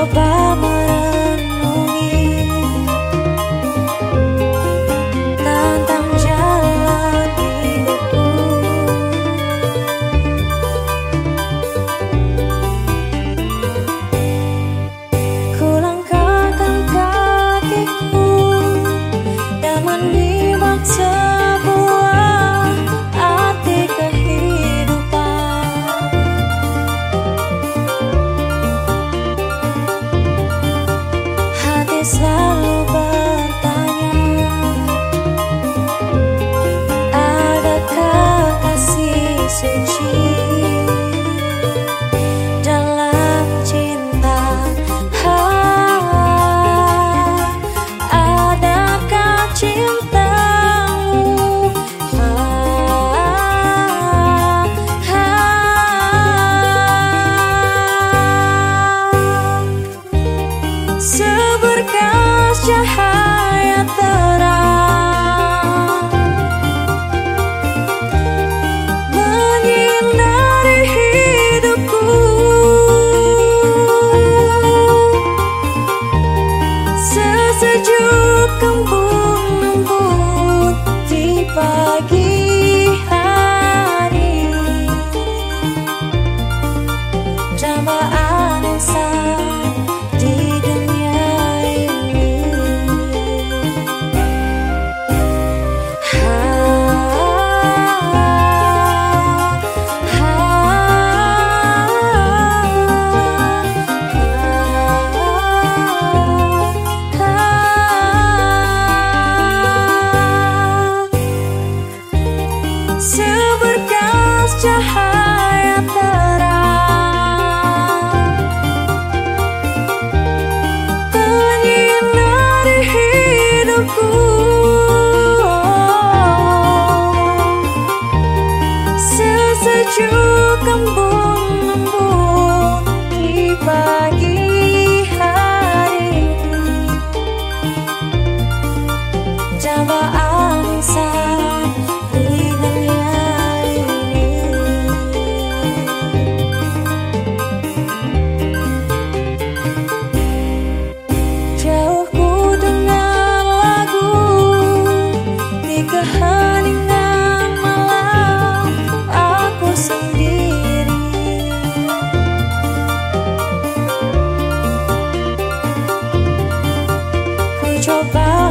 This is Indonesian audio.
걸어가 berkas cahaya terang. your body.